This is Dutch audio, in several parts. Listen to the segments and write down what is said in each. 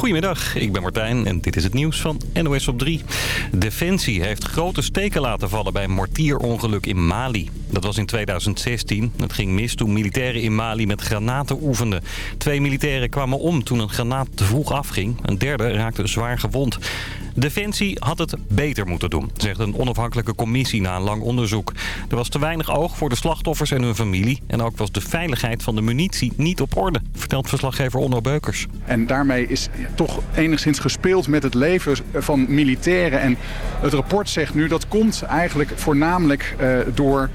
Goedemiddag, ik ben Martijn en dit is het nieuws van NOS op 3. Defensie heeft grote steken laten vallen bij een mortierongeluk in Mali. Dat was in 2016. Het ging mis toen militairen in Mali met granaten oefenden. Twee militairen kwamen om toen een granaat te vroeg afging. Een derde raakte zwaar gewond. Defensie had het beter moeten doen, zegt een onafhankelijke commissie na een lang onderzoek. Er was te weinig oog voor de slachtoffers en hun familie. En ook was de veiligheid van de munitie niet op orde, vertelt verslaggever Onno Beukers. En daarmee is toch enigszins gespeeld met het leven van militairen. En het rapport zegt nu dat komt eigenlijk voornamelijk uh, door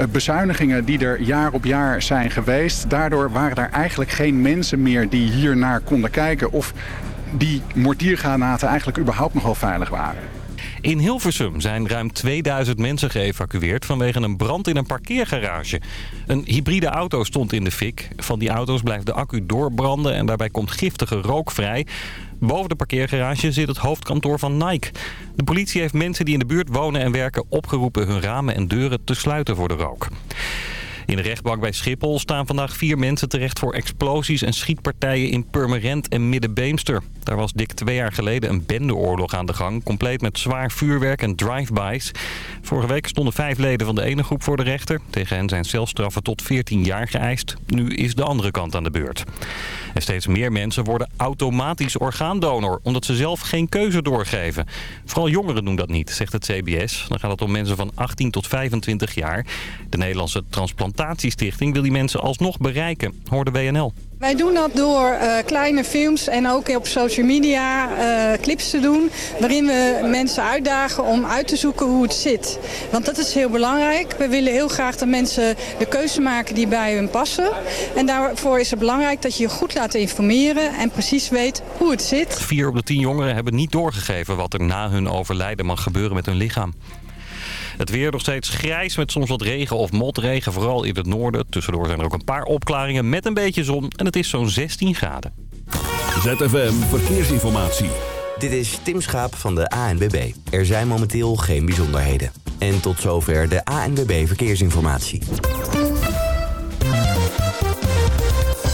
uh, bezuinigingen die er jaar op jaar zijn geweest. Daardoor waren er eigenlijk geen mensen meer die hier naar konden kijken of die mortiergranaten eigenlijk überhaupt nog veilig waren. In Hilversum zijn ruim 2000 mensen geëvacueerd vanwege een brand in een parkeergarage. Een hybride auto stond in de fik. Van die auto's blijft de accu doorbranden en daarbij komt giftige rook vrij. Boven de parkeergarage zit het hoofdkantoor van Nike. De politie heeft mensen die in de buurt wonen en werken opgeroepen hun ramen en deuren te sluiten voor de rook. In de rechtbank bij Schiphol staan vandaag vier mensen terecht voor explosies en schietpartijen in Purmerend en Middenbeemster. Daar was dik twee jaar geleden een bendeoorlog aan de gang, compleet met zwaar vuurwerk en drive-bys. Vorige week stonden vijf leden van de ene groep voor de rechter. Tegen hen zijn celstraffen tot 14 jaar geëist. Nu is de andere kant aan de beurt. En steeds meer mensen worden automatisch orgaandonor, omdat ze zelf geen keuze doorgeven. Vooral jongeren doen dat niet, zegt het CBS. Dan gaat het om mensen van 18 tot 25 jaar. De Nederlandse Transplantatiestichting wil die mensen alsnog bereiken, hoorde WNL. Wij doen dat door uh, kleine films en ook op social media uh, clips te doen... waarin we mensen uitdagen om uit te zoeken hoe het zit. Want dat is heel belangrijk. We willen heel graag dat mensen de keuze maken die bij hun passen. En daarvoor is het belangrijk dat je je goed laat informeren... en precies weet hoe het zit. Vier op de tien jongeren hebben niet doorgegeven... wat er na hun overlijden mag gebeuren met hun lichaam. Het weer nog steeds grijs met soms wat regen of motregen, vooral in het noorden. Tussendoor zijn er ook een paar opklaringen met een beetje zon en het is zo'n 16 graden. ZFM Verkeersinformatie. Dit is Tim Schaap van de ANWB. Er zijn momenteel geen bijzonderheden. En tot zover de ANWB Verkeersinformatie.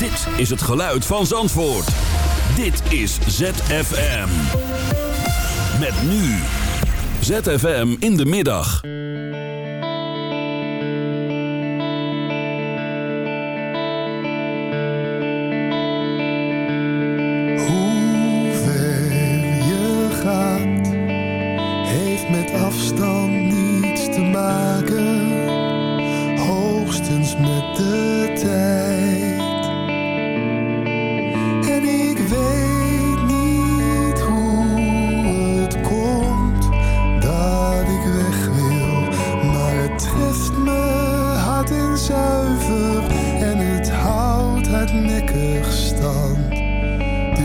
Dit is het geluid van Zandvoort. Dit is ZFM. Met nu. ZFM in de middag. Hoe ver je gaat, heeft met afstand niets te maken. Hoogstens met de tijd.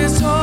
this home.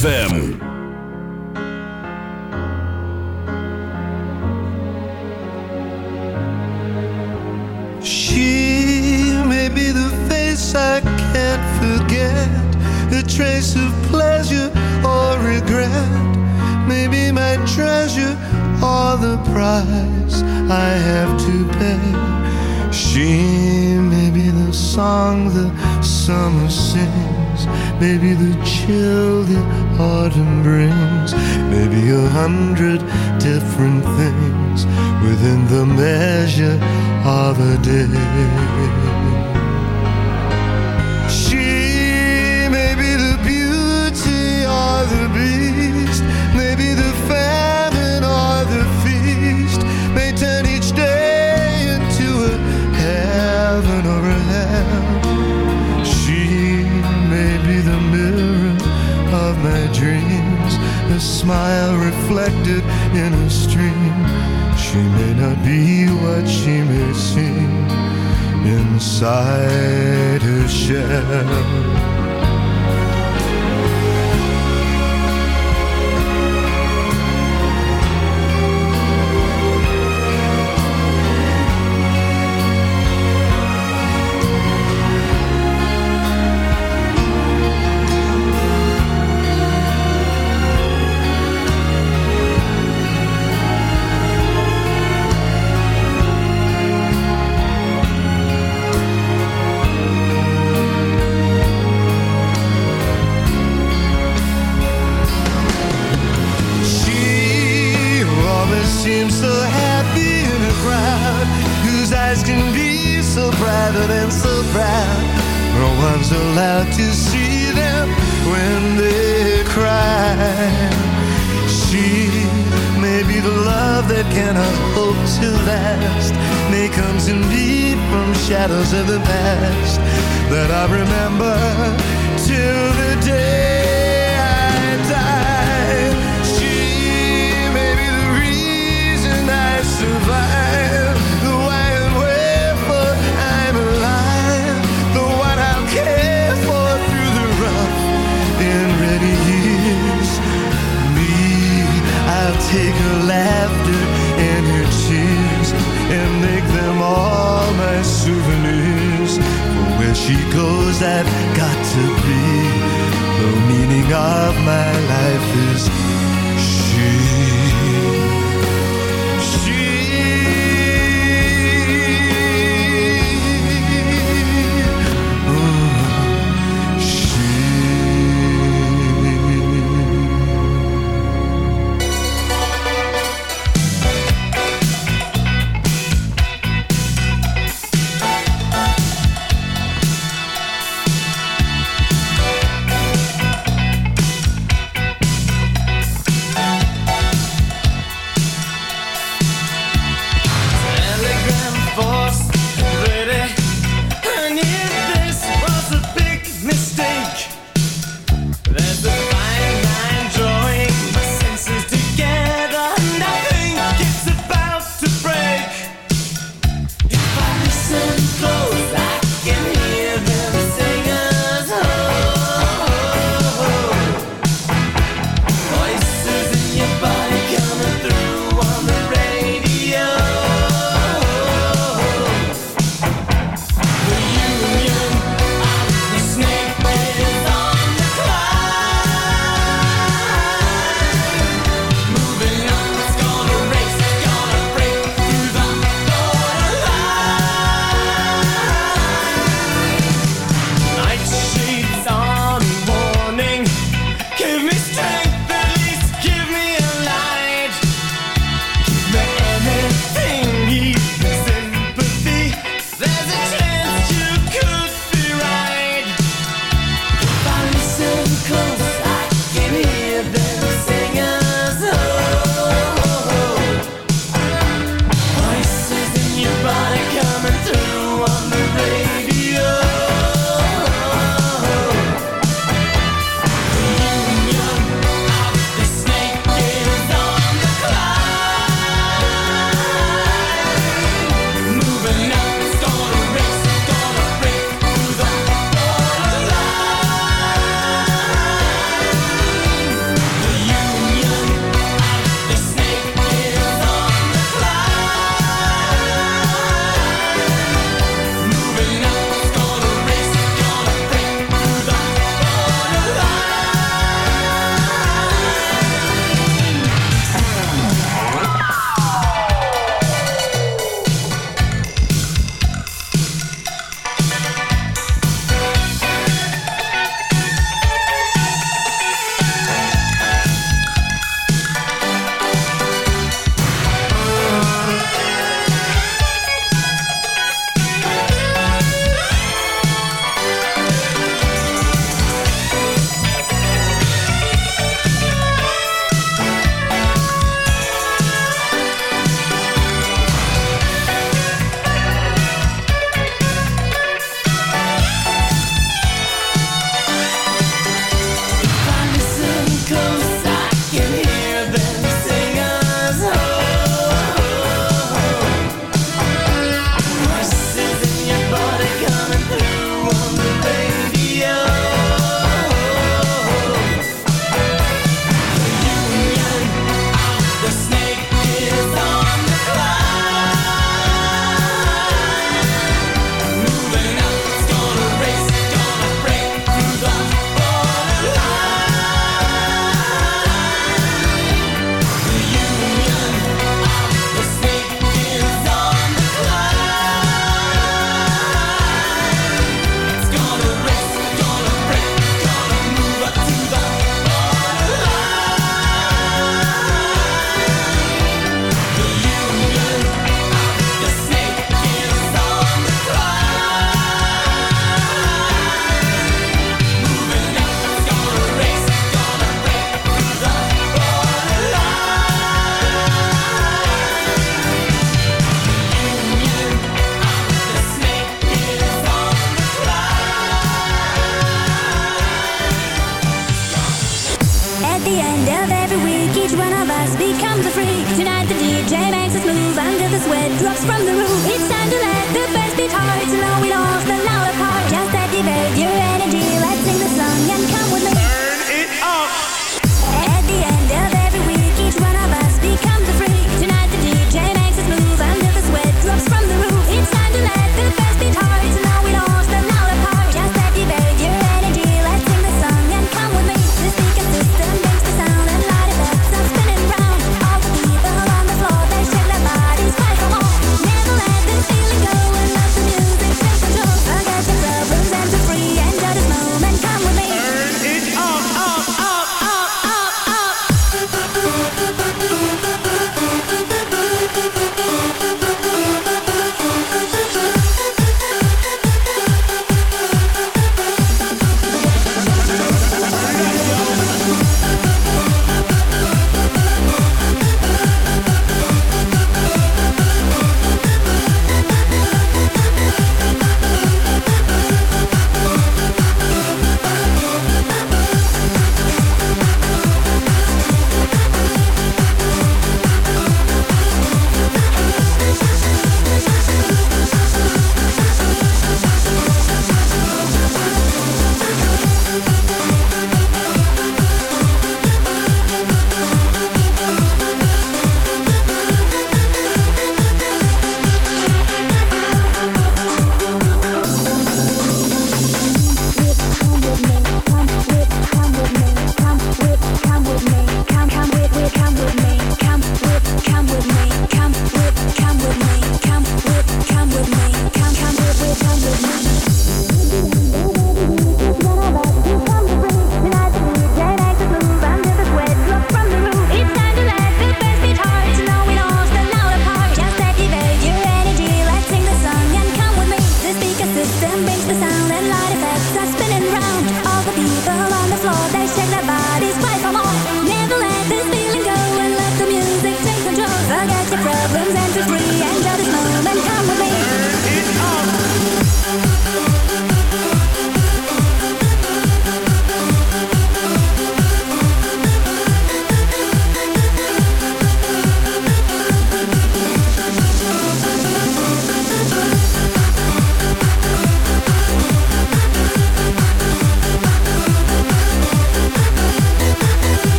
ZFM. Inside her shell.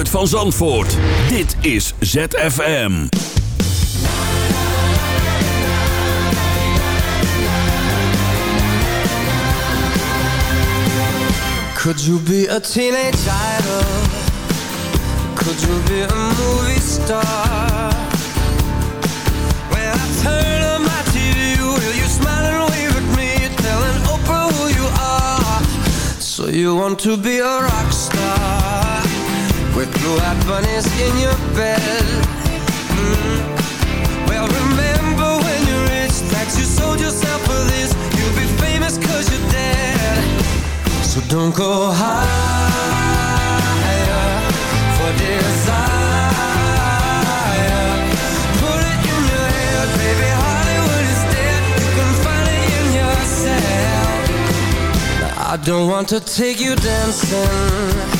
Geluid van Zandvoort. Dit is ZFM. Could you be a teenage idol? Could you be a movie star? When I turn on my TV, will you smile and wave at me, telling Oprah who you are? So you want to be a rock with blue-eyed bunnies in your bed? Mm. Well, remember when you reached that you sold yourself for this? You'll be famous 'cause you're dead. So don't go higher for desire. Put it in your head, baby. Hollywood is dead. You can find it in yourself. I don't want to take you dancing.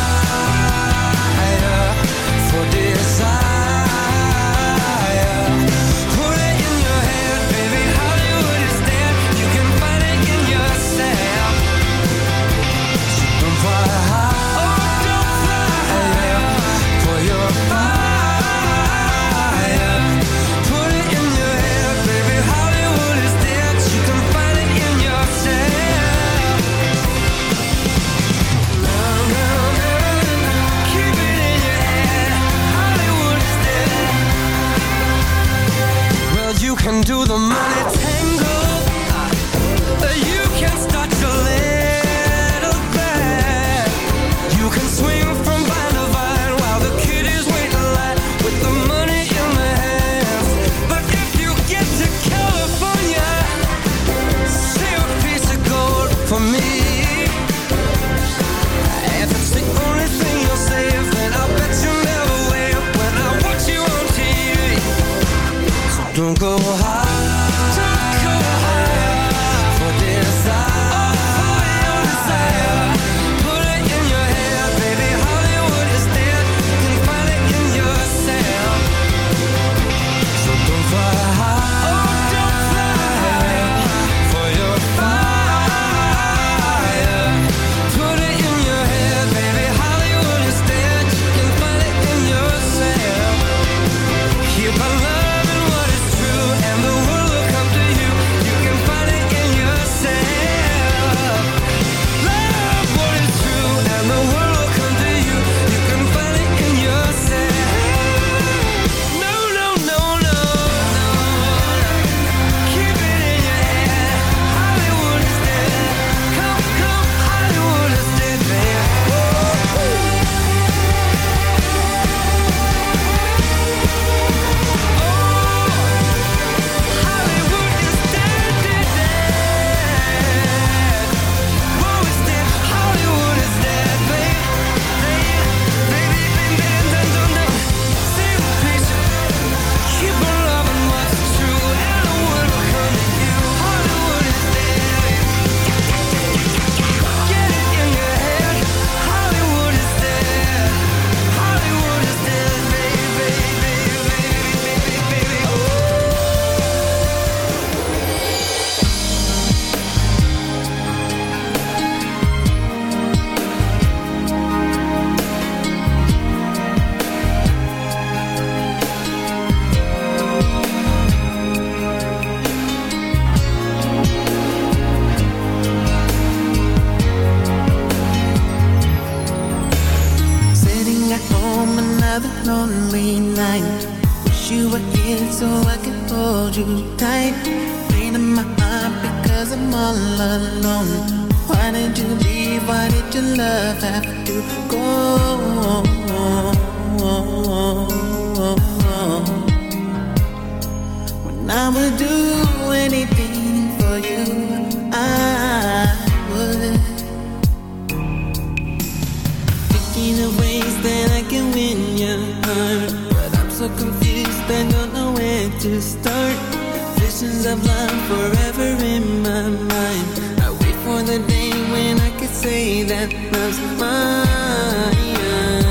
love forever in my mind. I wait for the day when I could say that love's mine.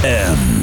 ZFM.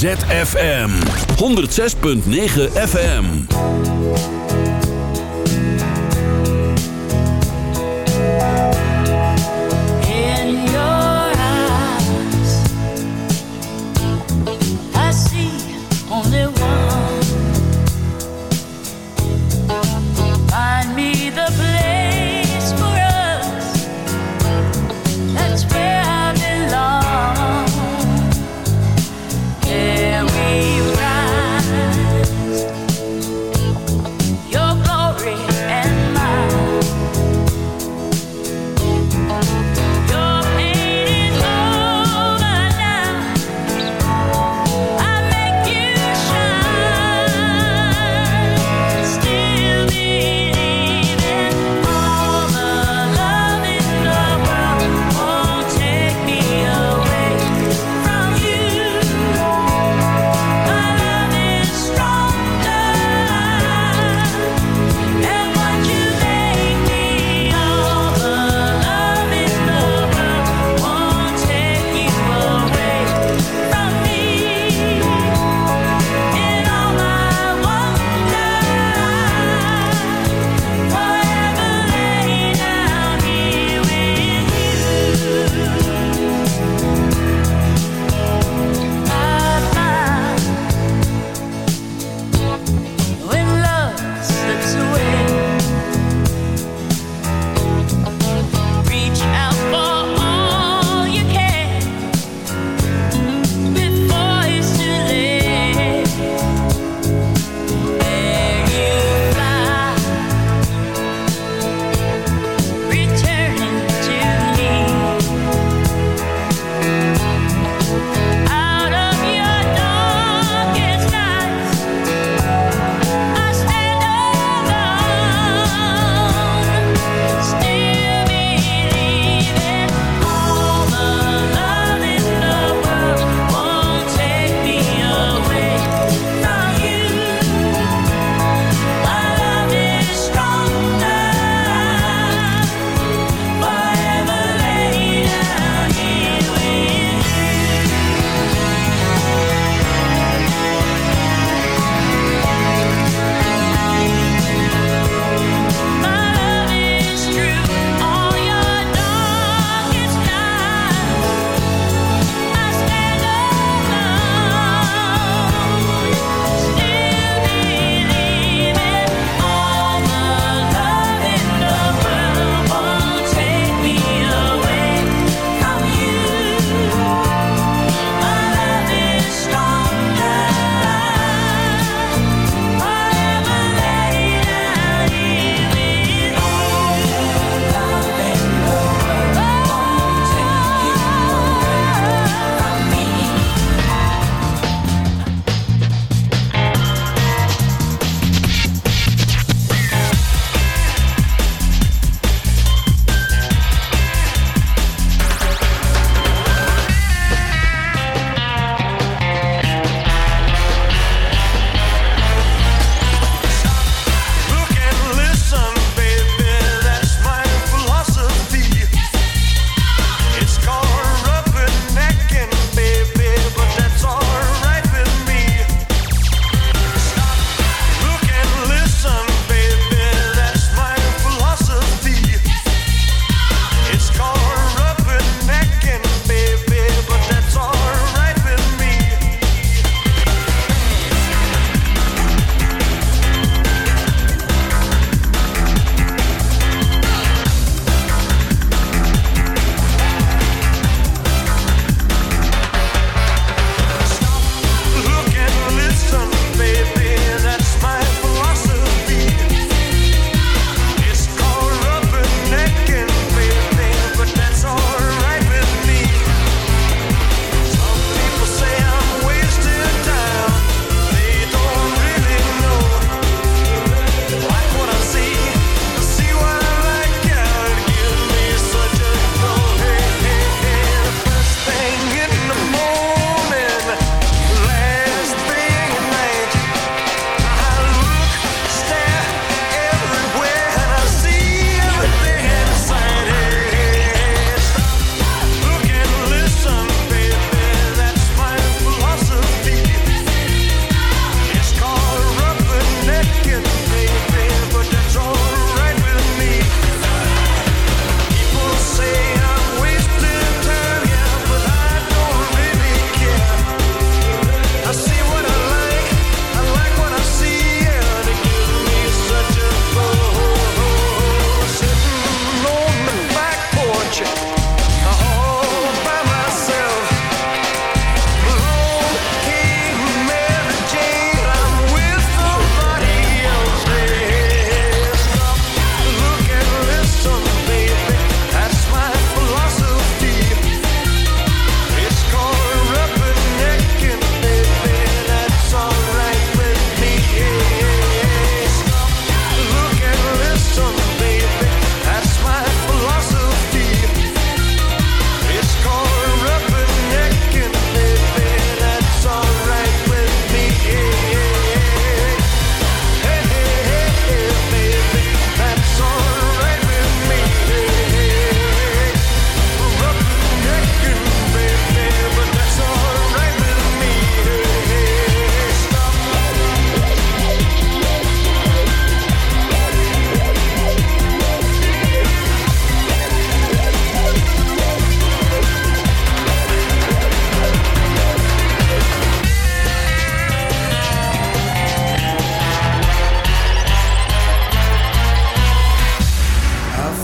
ZFM 106.9 FM.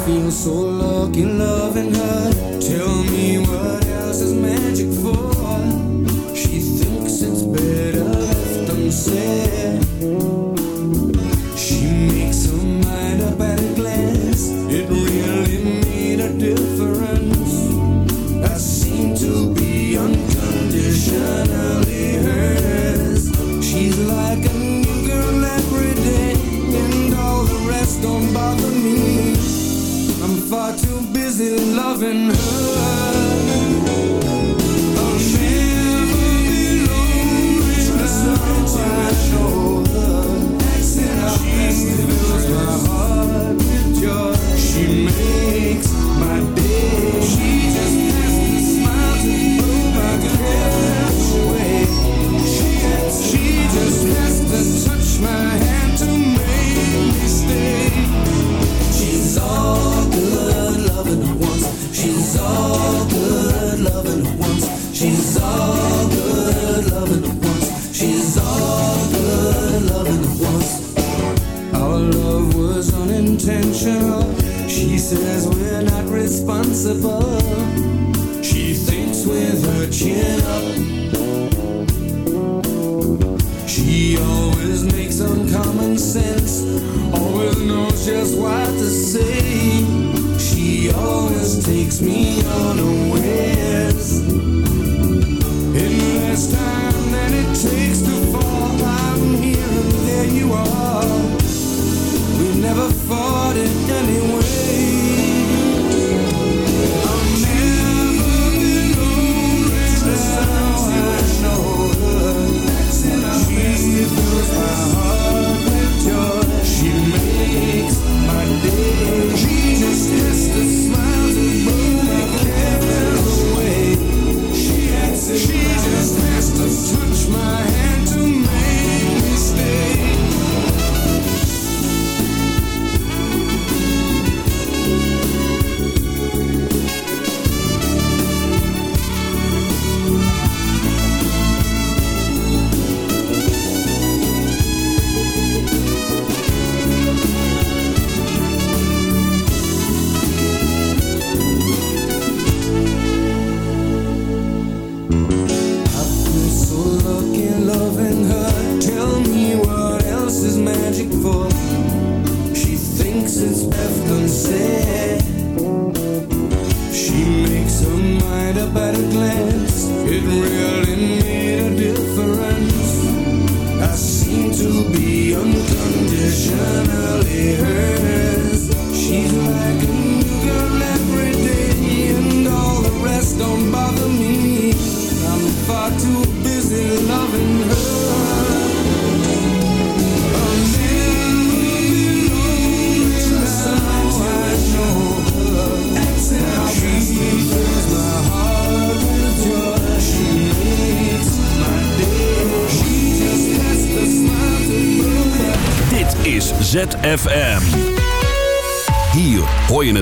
feel so lucky loving her. Tell me what else is magic for?